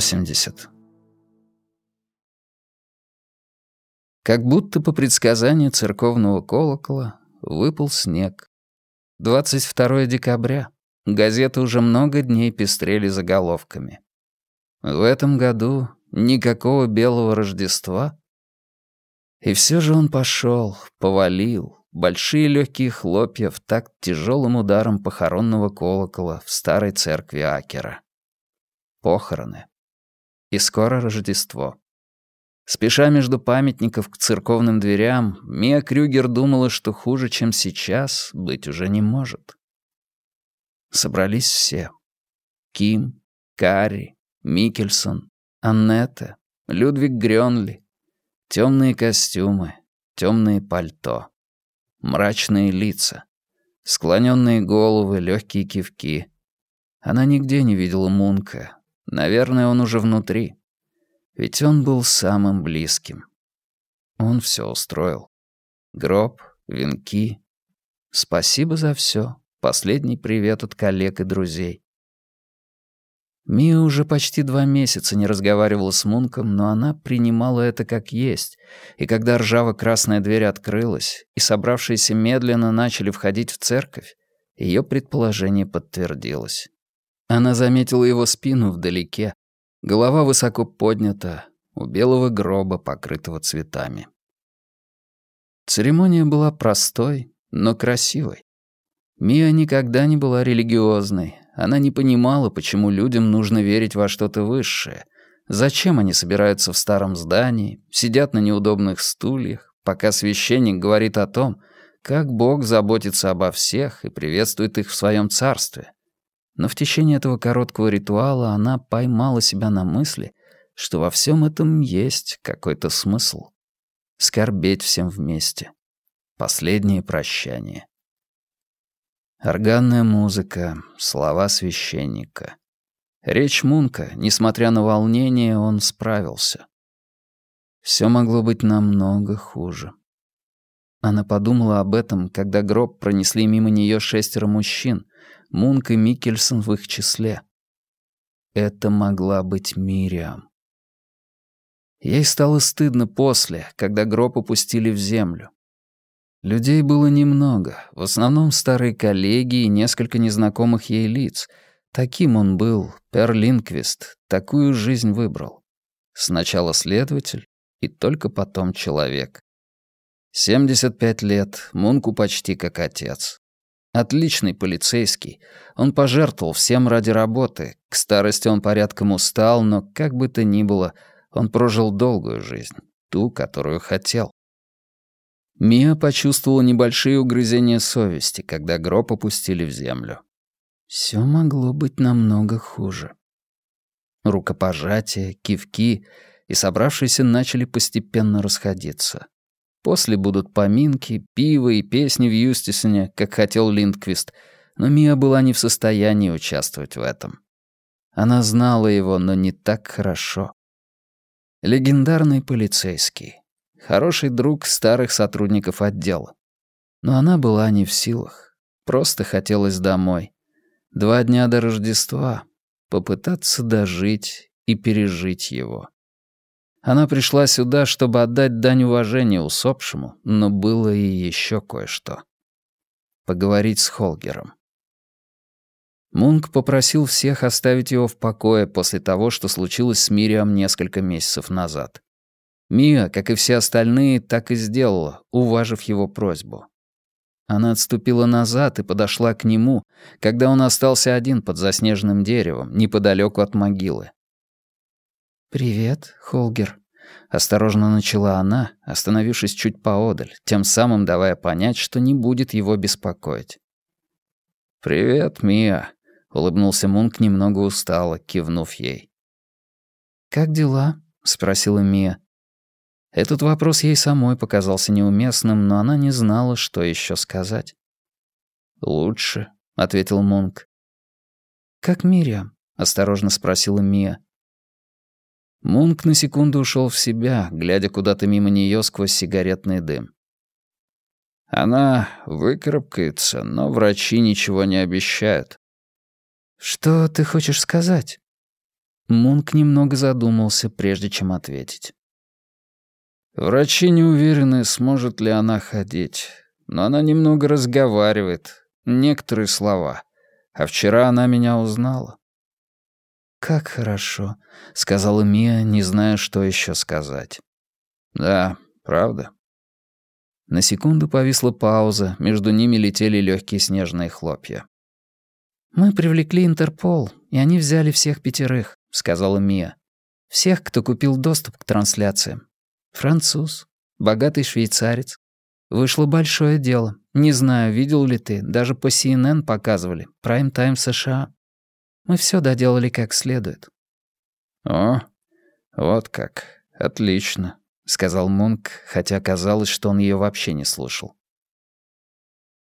80. Как будто по предсказанию церковного колокола выпал снег. 22 декабря. Газеты уже много дней пестрели заголовками. В этом году никакого белого Рождества. И все же он пошел, повалил, большие легкие хлопья в такт тяжелым ударом похоронного колокола в старой церкви Акера. Похороны. И скоро Рождество. Спеша между памятников к церковным дверям, Мия Крюгер думала, что хуже, чем сейчас, быть уже не может. Собрались все. Ким, Карри, Микельсон, Аннетта, Людвиг Грёнли. Темные костюмы, темные пальто. Мрачные лица. Склоненные головы, легкие кивки. Она нигде не видела Мунка. Наверное, он уже внутри. Ведь он был самым близким. Он все устроил. Гроб, венки. Спасибо за все. Последний привет от коллег и друзей. Мия уже почти два месяца не разговаривала с Мунком, но она принимала это как есть, и когда ржаво-красная дверь открылась, и собравшиеся медленно начали входить в церковь, ее предположение подтвердилось. Она заметила его спину вдалеке, голова высоко поднята, у белого гроба, покрытого цветами. Церемония была простой, но красивой. Мия никогда не была религиозной, она не понимала, почему людям нужно верить во что-то высшее. Зачем они собираются в старом здании, сидят на неудобных стульях, пока священник говорит о том, как Бог заботится обо всех и приветствует их в своем царстве. Но в течение этого короткого ритуала она поймала себя на мысли, что во всем этом есть какой-то смысл. Скорбеть всем вместе. Последнее прощание. Органная музыка, слова священника. Речь Мунка, несмотря на волнение, он справился. Все могло быть намного хуже. Она подумала об этом, когда гроб пронесли мимо нее шестеро мужчин, Мунк и Микельсон в их числе. Это могла быть Мириам. Ей стало стыдно после, когда гроб опустили в землю. Людей было немного, в основном старые коллеги и несколько незнакомых ей лиц. Таким он был, Перлинквист, такую жизнь выбрал. Сначала следователь и только потом человек. 75 лет, Мунку почти как отец. Отличный полицейский. Он пожертвовал всем ради работы. К старости он порядком устал, но как бы то ни было, он прожил долгую жизнь, ту, которую хотел. Мия почувствовала небольшие угрызения совести, когда гроб опустили в землю. Все могло быть намного хуже. Рукопожатия, кивки и собравшиеся начали постепенно расходиться. После будут поминки, пиво и песни в Юстисоне, как хотел Линдквист, но Мия была не в состоянии участвовать в этом. Она знала его, но не так хорошо. Легендарный полицейский, хороший друг старых сотрудников отдела. Но она была не в силах. Просто хотелось домой. Два дня до Рождества. Попытаться дожить и пережить его. Она пришла сюда, чтобы отдать дань уважения усопшему, но было и еще кое-что. Поговорить с Холгером. Мунк попросил всех оставить его в покое после того, что случилось с Мириам несколько месяцев назад. Мия, как и все остальные, так и сделала, уважив его просьбу. Она отступила назад и подошла к нему, когда он остался один под заснеженным деревом, неподалеку от могилы. «Привет, Холгер», — осторожно начала она, остановившись чуть поодаль, тем самым давая понять, что не будет его беспокоить. «Привет, Мия», — улыбнулся Мунк немного устало, кивнув ей. «Как дела?» — спросила Мия. Этот вопрос ей самой показался неуместным, но она не знала, что еще сказать. «Лучше», — ответил Мунк. «Как Мириам?» — осторожно спросила Мия. Мунк на секунду ушел в себя, глядя куда-то мимо нее сквозь сигаретный дым. «Она выкарабкается, но врачи ничего не обещают». «Что ты хочешь сказать?» Мунк немного задумался, прежде чем ответить. Врачи не уверены, сможет ли она ходить, но она немного разговаривает, некоторые слова. А вчера она меня узнала. «Как хорошо», — сказала Мия, не зная, что еще сказать. «Да, правда». На секунду повисла пауза, между ними летели легкие снежные хлопья. «Мы привлекли Интерпол, и они взяли всех пятерых», — сказала Мия. «Всех, кто купил доступ к трансляциям. Француз, богатый швейцарец. Вышло большое дело. Не знаю, видел ли ты, даже по CNN показывали. Прайм-тайм США. Мы все доделали как следует». «О, вот как. Отлично», — сказал Мунк, хотя казалось, что он ее вообще не слушал.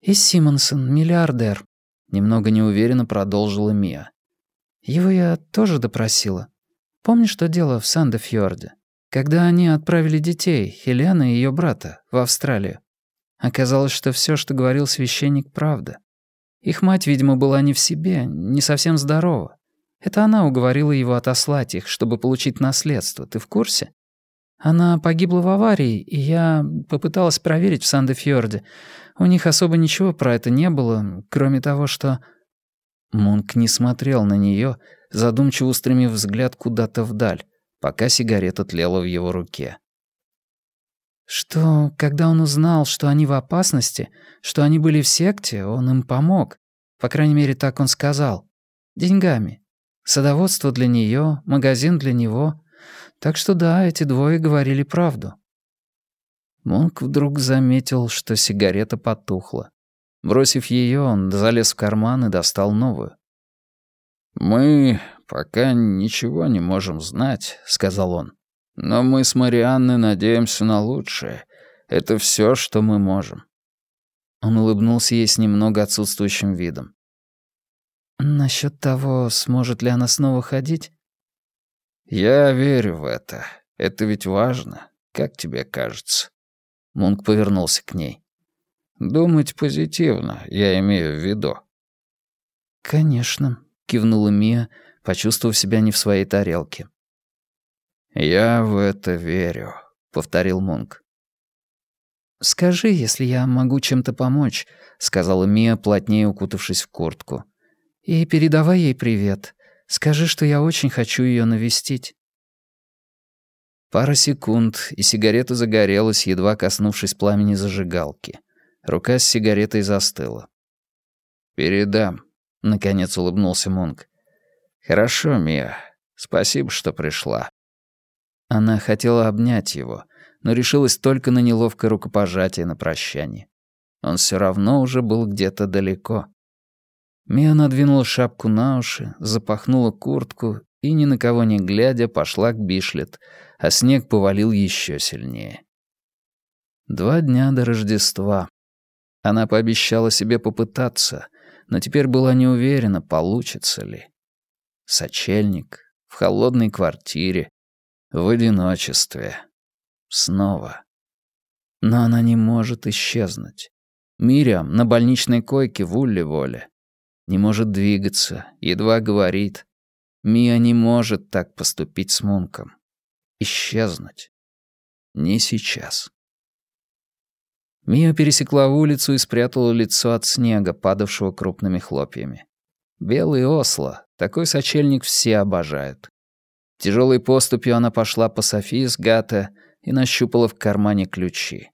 «И Симонсон, миллиардер», Немного неуверенно продолжила Мия. «Его я тоже допросила. Помнишь то дело в Сандефьорде, когда они отправили детей, Хелены и ее брата, в Австралию? Оказалось, что все, что говорил священник, правда. Их мать, видимо, была не в себе, не совсем здорова. Это она уговорила его отослать их, чтобы получить наследство. Ты в курсе? Она погибла в аварии, и я попыталась проверить в Сандефьорде. У них особо ничего про это не было, кроме того, что...» Мунк не смотрел на нее, задумчиво устремив взгляд куда-то вдаль, пока сигарета тлела в его руке. «Что, когда он узнал, что они в опасности, что они были в секте, он им помог. По крайней мере, так он сказал. Деньгами. Садоводство для нее, магазин для него. Так что да, эти двое говорили правду. Монк вдруг заметил, что сигарета потухла. Бросив ее, он залез в карман и достал новую. «Мы пока ничего не можем знать», — сказал он. «Но мы с Марианной надеемся на лучшее. Это все, что мы можем». Он улыбнулся ей с немного отсутствующим видом. «Насчет того, сможет ли она снова ходить?» «Я верю в это. Это ведь важно, как тебе кажется?» Мунк повернулся к ней. «Думать позитивно, я имею в виду». «Конечно», — кивнула Мия, почувствовав себя не в своей тарелке. «Я в это верю», — повторил Мунк. «Скажи, если я могу чем-то помочь», — сказала Мия, плотнее укутавшись в куртку. «И передавай ей привет. Скажи, что я очень хочу ее навестить». Пара секунд, и сигарета загорелась, едва коснувшись пламени зажигалки. Рука с сигаретой застыла. «Передам», — наконец улыбнулся Мунк. «Хорошо, Мия. Спасибо, что пришла». Она хотела обнять его, но решилась только на неловкое рукопожатие на прощание. Он все равно уже был где-то далеко. Мия надвинула шапку на уши, запахнула куртку и, ни на кого не глядя, пошла к Бишлет, а снег повалил еще сильнее. Два дня до Рождества. Она пообещала себе попытаться, но теперь была не уверена, получится ли. Сочельник, в холодной квартире, в одиночестве. Снова. Но она не может исчезнуть. Мириам на больничной койке в Улле-Воле не может двигаться, едва говорит. Мия не может так поступить с Мунком. Исчезнуть. Не сейчас. Мия пересекла улицу и спрятала лицо от снега, падавшего крупными хлопьями. Белый осло, такой сочельник все обожают. Тяжелой поступью она пошла по Софии с Гата и нащупала в кармане ключи.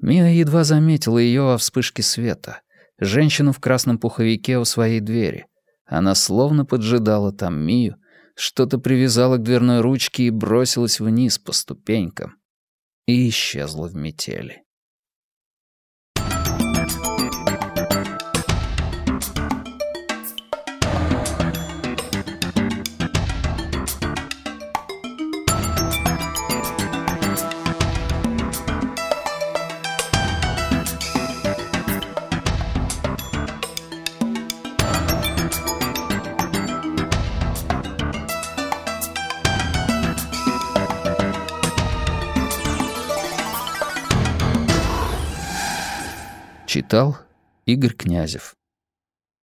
Мия едва заметила ее во вспышке света женщину в красном пуховике у своей двери. Она словно поджидала там Мию, что-то привязала к дверной ручке и бросилась вниз по ступенькам. И исчезла в метели. Игорь Князев